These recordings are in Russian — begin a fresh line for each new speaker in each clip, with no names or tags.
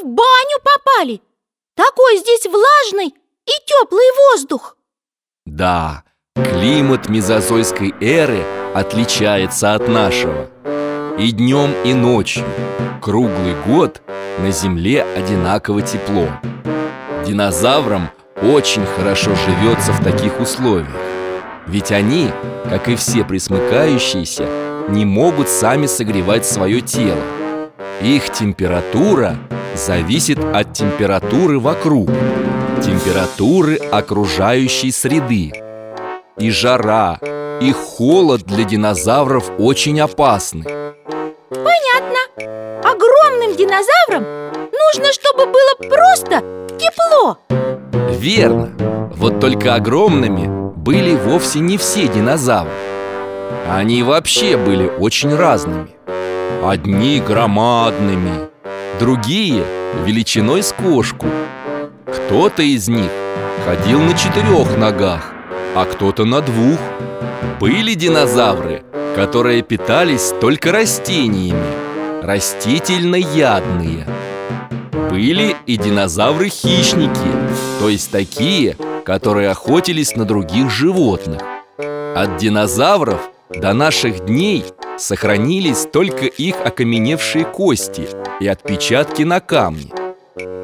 в баню попали. Такой здесь влажный и теплый воздух.
Да, климат мезозойской эры отличается от нашего. И днем, и ночью, круглый год на Земле одинаково тепло. Динозаврам очень хорошо живется в таких условиях. Ведь они, как и все присмыкающиеся, не могут сами согревать свое тело. Их температура зависит от температуры вокруг, температуры окружающей среды. И жара, и холод для динозавров очень опасны.
Понятно. Огромным динозаврам нужно, чтобы было просто тепло.
Верно. Вот только огромными были вовсе не все динозавры. Они вообще были очень разными. Одни громадными, другие величиной с кошку. Кто-то из них ходил на четырех ногах, а кто-то на двух. Были динозавры, которые питались только растениями, растительноядные. Были и динозавры-хищники, то есть такие, которые охотились на других животных. От динозавров до наших дней сохранились только их окаменевшие кости и отпечатки на камне.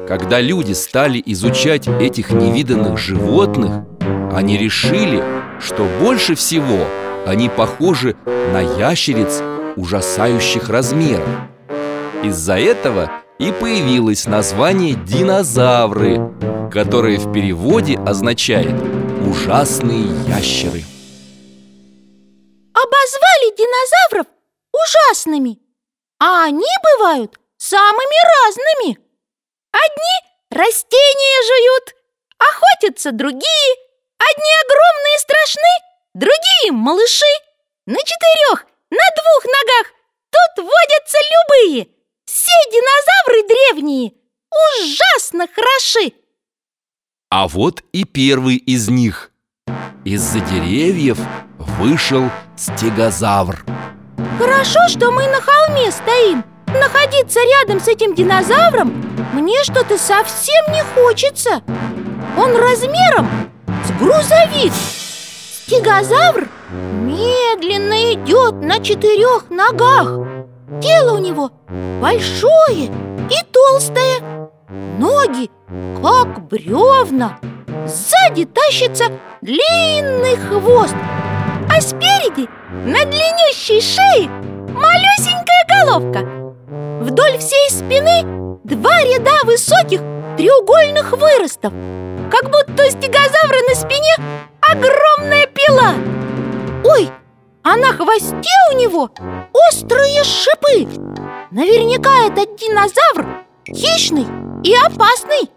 Когда люди стали изучать этих невиданных животных, они решили, что больше всего они похожи на ящериц ужасающих размеров. Из-за этого и появилось название динозавры, которое в переводе означает «ужасные ящеры».
Обозвали динозавров ужасными, а они бывают самыми разными. Одни растения жуют, охотятся другие, одни огромные страшны, другие малыши. На четырех, на двух ногах тут водятся любые. Все динозавры древние ужасно хороши.
А вот и первый из них. Из-за деревьев вышел стегозавр.
Хорошо, что мы на холме стоим. Находиться рядом с этим динозавром мне что-то совсем не хочется. Он размером с грузовик. Стегозавр медленно идет на четырех ногах. Тело у него большое и толстое. Ноги как бревна. Сзади тащится длинный хвост, а спереди на длиннющей шее малюсенькая головка. Вдоль всей спины два ряда высоких треугольных выростов, как будто у стегозавра на спине огромная пила. Ой, а на хвосте у него острые шипы. Наверняка этот динозавр хищный и опасный.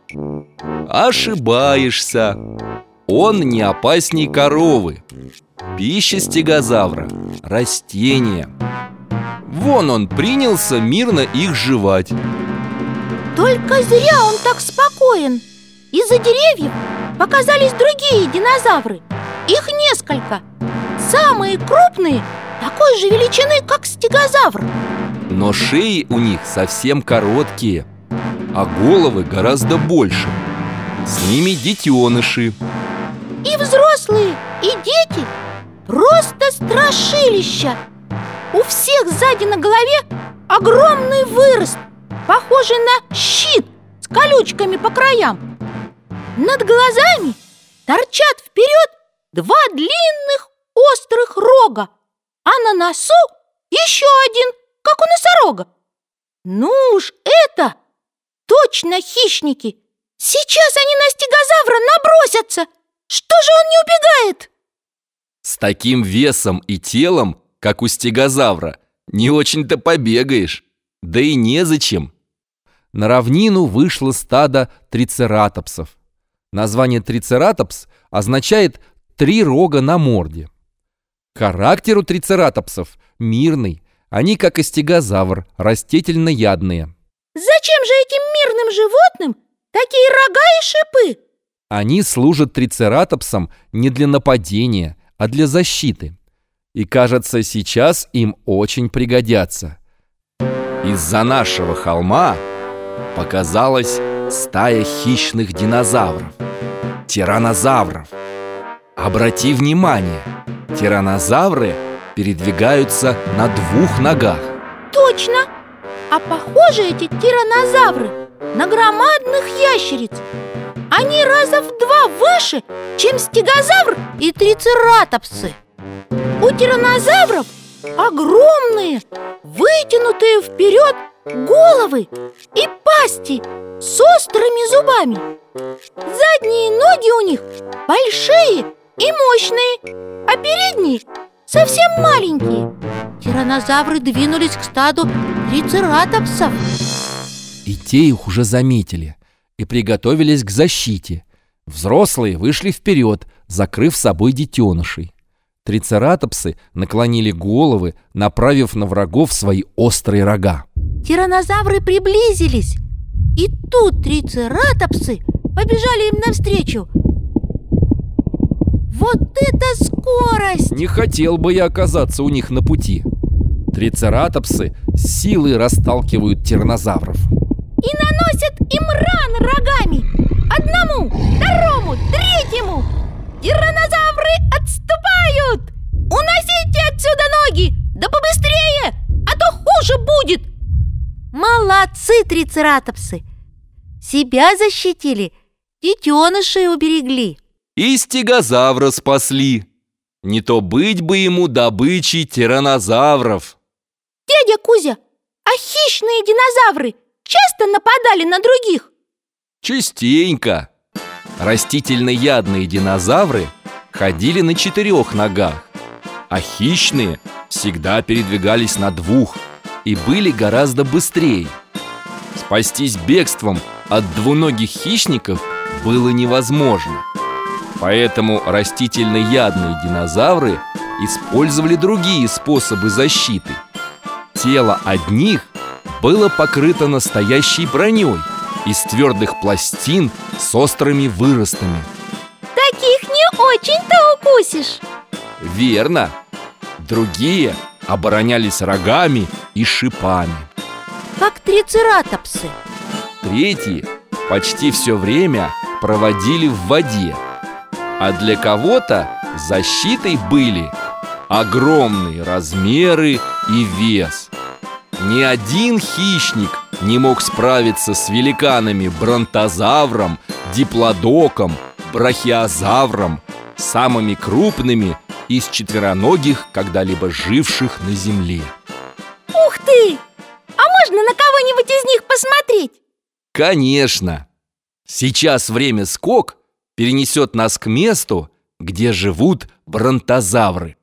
Ошибаешься. Он не опасней коровы. Пища стегозавра – растения. Вон он принялся мирно их жевать.
Только зря он так спокоен. Из-за деревьев показались другие динозавры. Их несколько. Самые крупные такой же величины, как стегозавр.
Но шеи у них совсем короткие, а головы гораздо больше. С ними детеныши.
И взрослые, и дети просто страшилища. У всех сзади на голове огромный вырост, похожий на щит с колючками по краям. Над глазами торчат вперед два длинных острых рога, а на носу еще один, как у носорога. Ну уж это точно хищники! Сейчас они на стегозавра набросятся! Что же он не убегает?
С таким весом и телом, как у стегозавра, не очень-то побегаешь. Да и незачем. На равнину вышло стадо трицератопсов. Название трицератопс означает «три рога на морде». Характер у трицератопсов мирный, они, как и стегозавр, растительноядные.
Зачем же этим мирным животным такие рога и шипы?
Они служат трицератопсам не для нападения, а для защиты. И кажется, сейчас им очень пригодятся. Из-за нашего холма показалась стая хищных динозавров Тиранозавров Обрати внимание, тиранозавры передвигаются на двух ногах
Точно! А похожи эти тиранозавры на громадных ящериц Они раза в два выше, чем стегозавр и трицератопсы Тиранозавров огромные, вытянутые вперед головы и пасти с острыми зубами. Задние ноги у них большие и мощные, а передние совсем маленькие. Тиранозавры двинулись к стаду трицератопсов.
И те их уже заметили и приготовились к защите. Взрослые вышли вперед, закрыв собой детенышей Трицератопсы наклонили головы, направив на врагов свои острые рога.
Тиранозавры приблизились И тут трицератопсы побежали им навстречу. Вот это скорость!
Не хотел бы я оказаться у них на пути. Трицератопсы силой расталкивают тиранозавров.
И наносят им раны рогами. Одному, второму, третьему Тиранозавры отступают! Уносите отсюда ноги! Да побыстрее, а то хуже будет! Молодцы, трицератопсы! Себя защитили, детенышей уберегли
И стегозавра спасли Не то быть бы ему добычей тиранозавров
Дядя Кузя, а хищные динозавры часто нападали на других?
Частенько Растительноядные динозавры ходили на четырех ногах А хищные всегда передвигались на двух И были гораздо быстрее. Спастись бегством от двуногих хищников было невозможно. Поэтому растительноядные динозавры использовали другие способы защиты. Тело одних было покрыто настоящей броней из твердых пластин с острыми выростами.
Таких не очень-то укусишь.
Верно. Другие оборонялись рогами и шипами.
Как трицератопсы.
Третьи почти все время проводили в воде. А для кого-то защитой были огромные размеры и вес. Ни один хищник не мог справиться с великанами бронтозавром, диплодоком, брахиозавром Самыми крупными из четвероногих, когда-либо живших на земле
Ух ты! А можно на кого-нибудь из них посмотреть?
Конечно! Сейчас время скок перенесет нас к месту, где живут бронтозавры